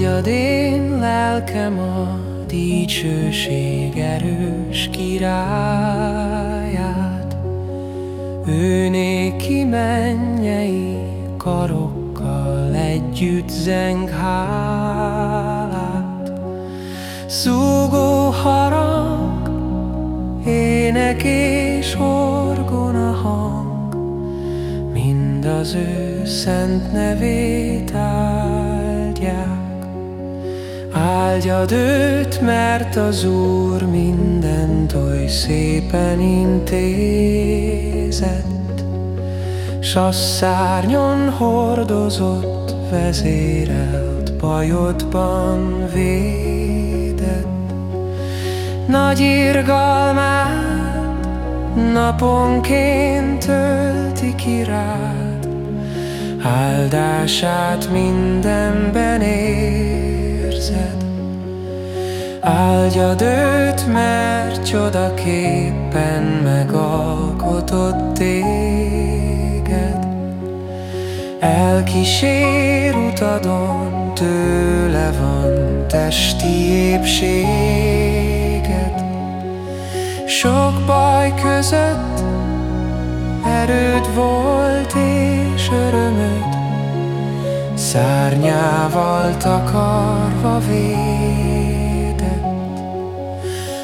Áldjad én lelkem a dicsőség erős királyát, Ő néki mennyei karokkal együtt zeng hálát. Szúgó harang, ének és orgona hang, Mind az ő szent nevét áldják. Áldjad őt, mert az Úr mindent oly szépen intézett, S a szárnyon hordozott, vezérelt, bajodban védett. Nagy irgalmát naponként tölti ki rád, Áldását mindenben ér érzed? Áldjad őt, mert csodaképpen megalkotott téged. Elkísér utadon, tőle van testi épséged. Sok baj között Szárnyával takarva védett.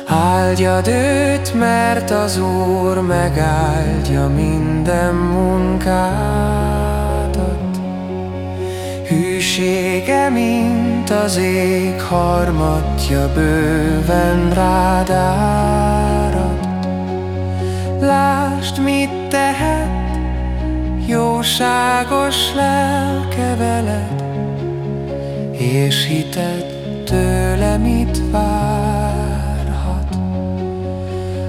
Áldjad őt, mert az Úr megáldja minden munkádat. Hűsége, mint az ég harmatja bőven rád árad. Lásd, mit tehet Jóságos lelke veled, és hited tőle mit várhat.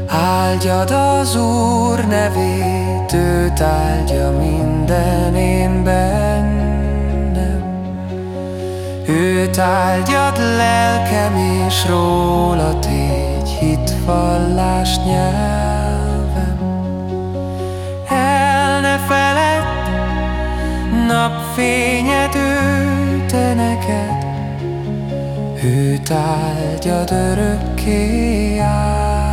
Áldjad az Úr nevét, őt áldja minden én bennem. Őt áldjad lelkem, és róla tégy napfényet ő te neked, őt áldjad örökké áll.